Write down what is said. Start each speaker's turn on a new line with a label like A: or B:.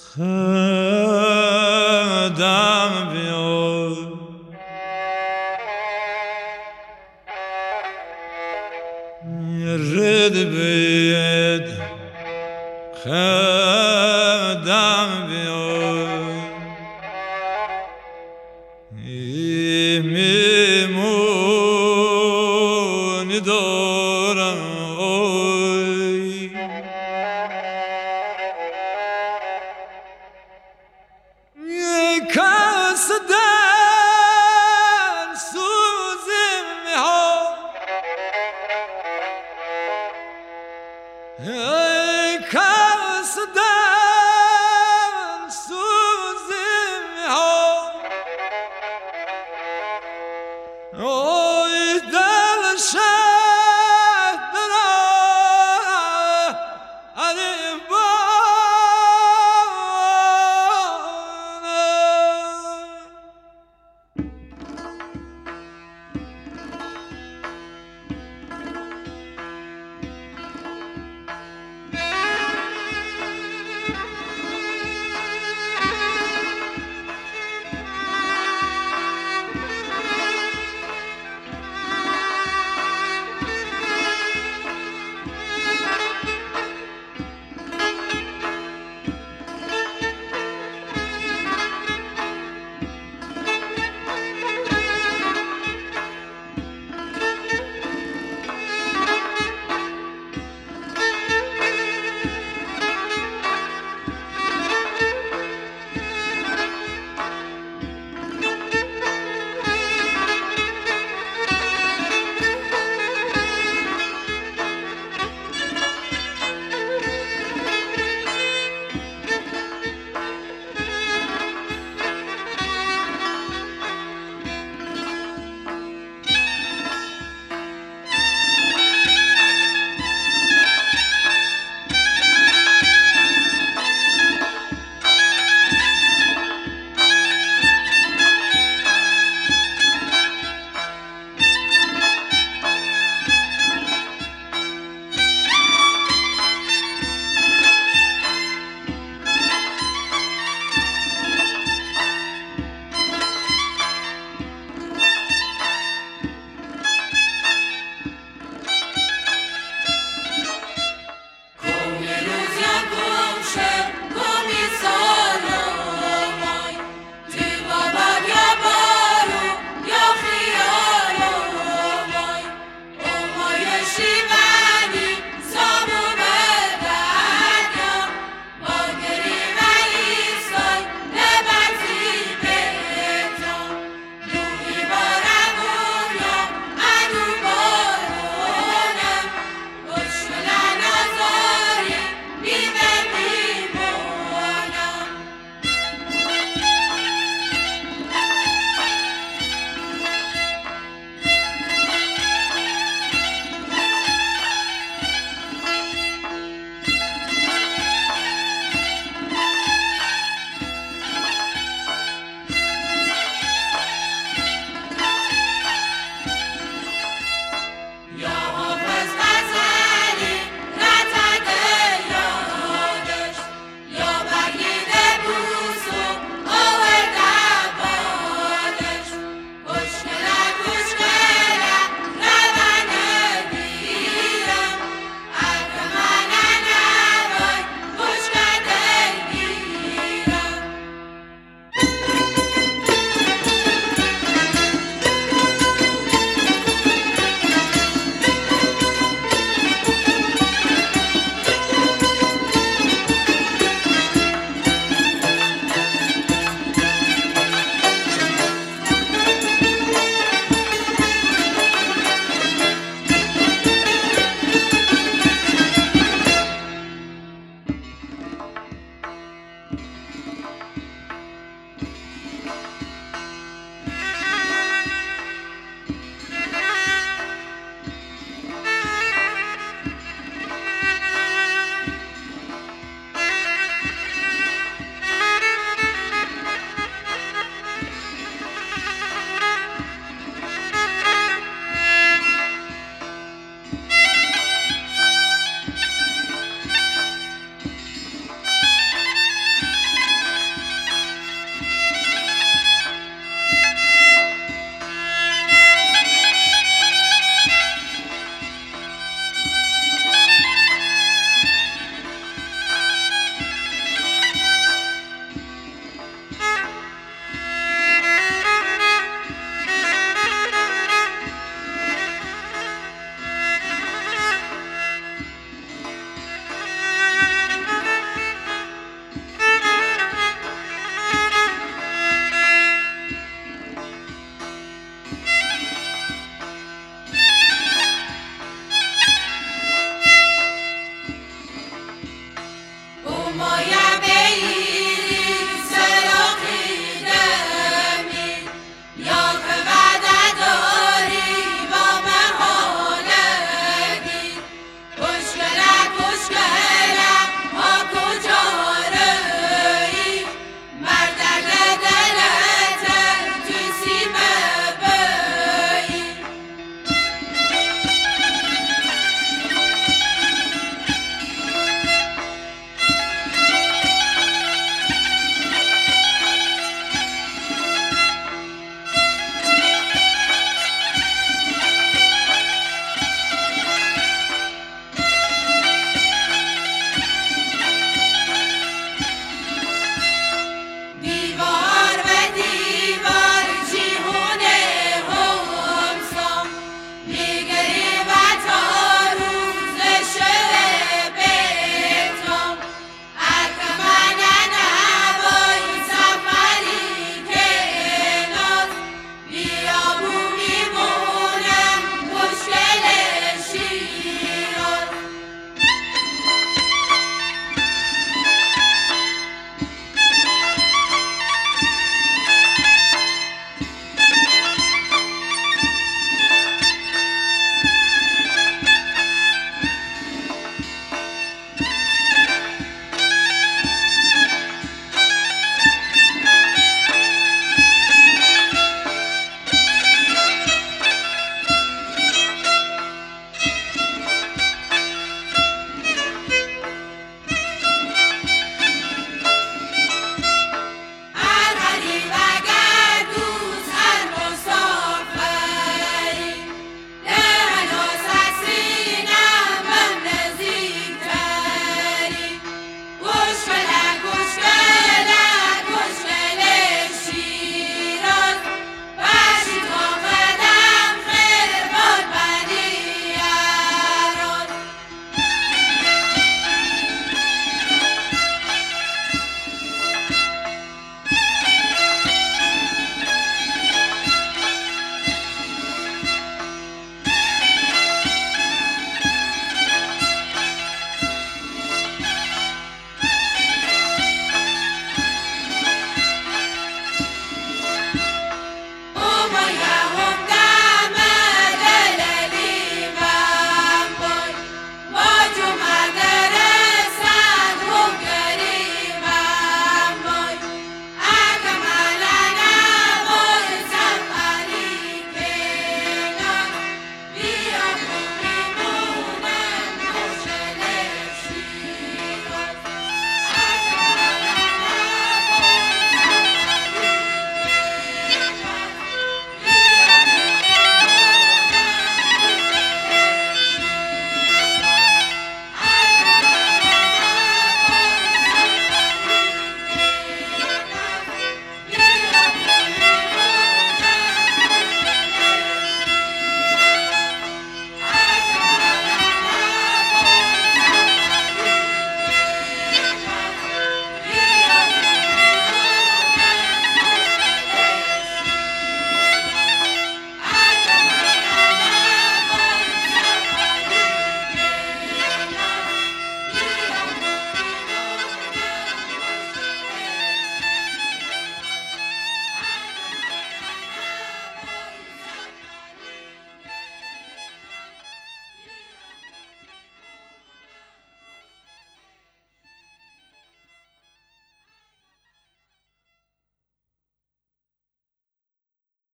A: Huh.